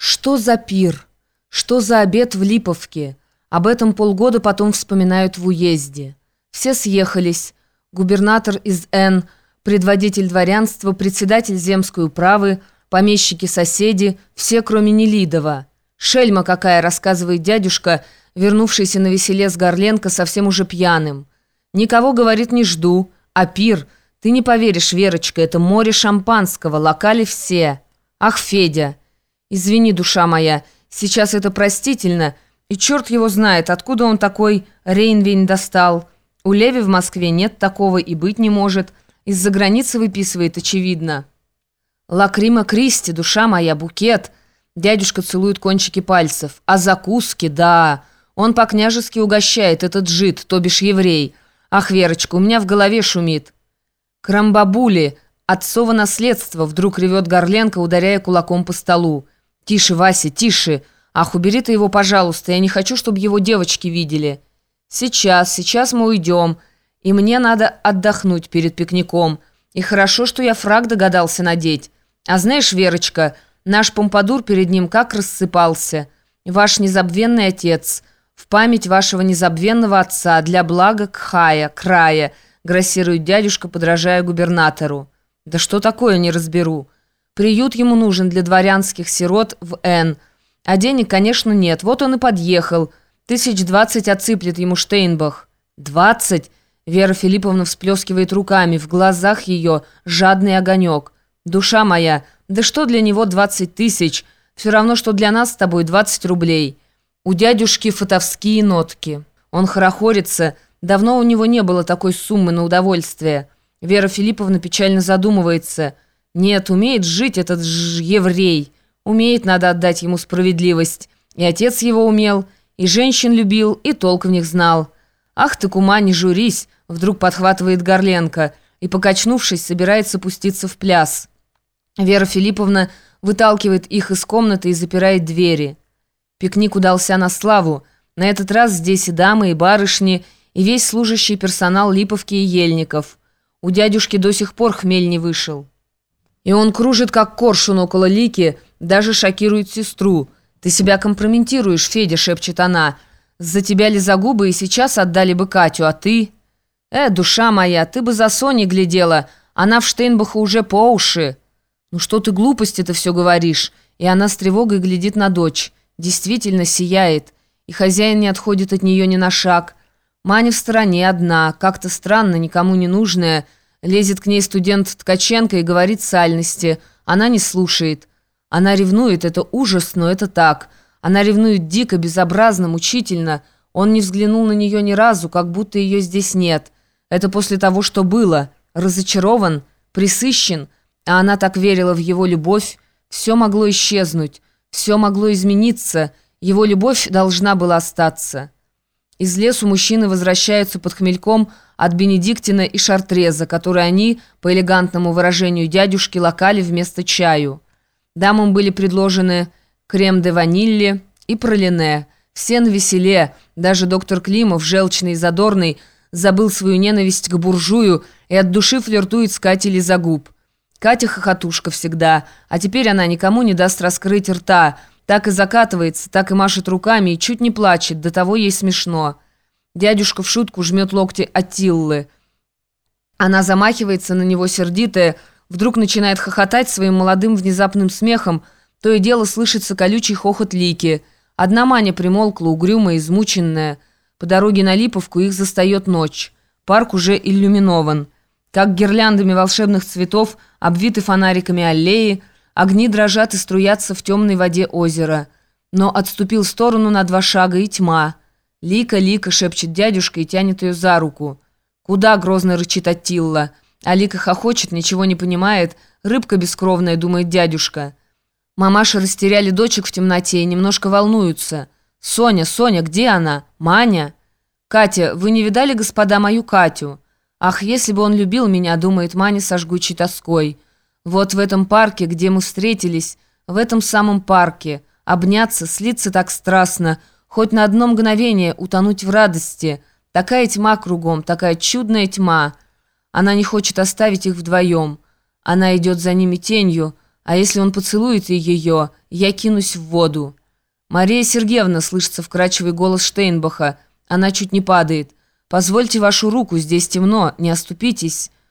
Что за пир? Что за обед в Липовке? Об этом полгода потом вспоминают в уезде. Все съехались. Губернатор из Н, предводитель дворянства, председатель земской управы, помещики-соседи, все, кроме Нелидова. Шельма какая, рассказывает дядюшка, вернувшийся на веселе с Горленко совсем уже пьяным. Никого, говорит, не жду, а пир, ты не поверишь, Верочка, это море шампанского, локали все. Ах, Федя, извини, душа моя, сейчас это простительно, и черт его знает, откуда он такой Рейнвейн достал. У Леви в Москве нет такого и быть не может, из-за границы выписывает, очевидно. Лакрима Кристи, душа моя, букет. Дядюшка целует кончики пальцев. А закуски, да, он по-княжески угощает, этот жид, то бишь еврей. Ах, Верочка, у меня в голове шумит. Крамбабули, отцово наследство, вдруг ревет Горленко, ударяя кулаком по столу. Тише, Вася, тише. Ах, убери ты его, пожалуйста, я не хочу, чтобы его девочки видели. Сейчас, сейчас мы уйдем, и мне надо отдохнуть перед пикником. И хорошо, что я фраг догадался надеть. А знаешь, Верочка, наш помпадур перед ним как рассыпался. Ваш незабвенный отец, в память вашего незабвенного отца, для блага Кхая, края, грассирует дядюшка, подражая губернатору. Да что такое, не разберу. Приют ему нужен для дворянских сирот в Н. А денег, конечно, нет. Вот он и подъехал. Тысяч двадцать отсыплет ему Штейнбах. Двадцать? Вера Филипповна всплескивает руками. В глазах ее жадный огонек. Душа моя, да что для него двадцать тысяч? Все равно, что для нас с тобой двадцать рублей. У дядюшки фотовские нотки. Он хорохорится. Давно у него не было такой суммы на удовольствие. Вера Филипповна печально задумывается. Нет, умеет жить этот ж еврей. Умеет, надо отдать ему справедливость. И отец его умел, и женщин любил, и толк в них знал. «Ах ты, кума, не журись!» Вдруг подхватывает Горленко и, покачнувшись, собирается пуститься в пляс. Вера Филипповна выталкивает их из комнаты и запирает двери. Пикник удался на славу. На этот раз здесь и дамы, и барышни, и весь служащий персонал Липовки и Ельников. У дядюшки до сих пор хмель не вышел. И он кружит, как коршун около Лики, даже шокирует сестру. «Ты себя компрометируешь, Федя», — шепчет она. «За тебя ли за губы и сейчас отдали бы Катю, а ты...» «Э, душа моя, ты бы за Соней глядела, она в Штейнбаха уже по уши». «Ну что ты глупости-то все говоришь?» И она с тревогой глядит на дочь. Действительно сияет. И хозяин не отходит от нее ни на шаг. Маня в стороне одна, как-то странно, никому не нужная. Лезет к ней студент Ткаченко и говорит сальности. Она не слушает. Она ревнует, это ужас, но это так. Она ревнует дико, безобразно, мучительно. Он не взглянул на нее ни разу, как будто ее здесь нет. Это после того, что было. Разочарован, присыщен, а она так верила в его любовь. Все могло исчезнуть, все могло измениться, его любовь должна была остаться. Из лесу мужчины возвращаются под хмельком от Бенедиктина и Шартреза, которые они, по элегантному выражению дядюшки, локали вместо чаю. Дамам были предложены крем де ванилли и пролине. Все на веселе, даже доктор Климов, желчный и задорный, забыл свою ненависть к буржую и от души флиртует с Катей Лизагуб. Катя хохотушка всегда, а теперь она никому не даст раскрыть рта, так и закатывается, так и машет руками и чуть не плачет, до того ей смешно. Дядюшка в шутку жмет локти Атиллы. Она замахивается на него сердитая, вдруг начинает хохотать своим молодым внезапным смехом, то и дело слышится колючий хохот Лики. Одна Маня примолкла, угрюмая, измученная. По дороге на Липовку их застает ночь. Парк уже иллюминован. Как гирляндами волшебных цветов, обвиты фонариками аллеи, огни дрожат и струятся в темной воде озера. Но отступил в сторону на два шага и тьма. «Лика, Лика!» — шепчет дядюшка и тянет ее за руку. «Куда?» — грозно рычит Аттилла. А Лика хохочет, ничего не понимает. «Рыбка бескровная», — думает дядюшка. Мамаши растеряли дочек в темноте и немножко волнуются. «Соня, Соня, где она? Маня?» «Катя, вы не видали, господа, мою Катю?» «Ах, если бы он любил меня», — думает Маня со жгучей тоской. «Вот в этом парке, где мы встретились, в этом самом парке, обняться, слиться так страстно, хоть на одно мгновение утонуть в радости. Такая тьма кругом, такая чудная тьма. Она не хочет оставить их вдвоем. Она идет за ними тенью, А если он поцелует ее, я кинусь в воду». «Мария Сергеевна», — слышится вкрадчивый голос Штейнбаха, — она чуть не падает. «Позвольте вашу руку, здесь темно, не оступитесь».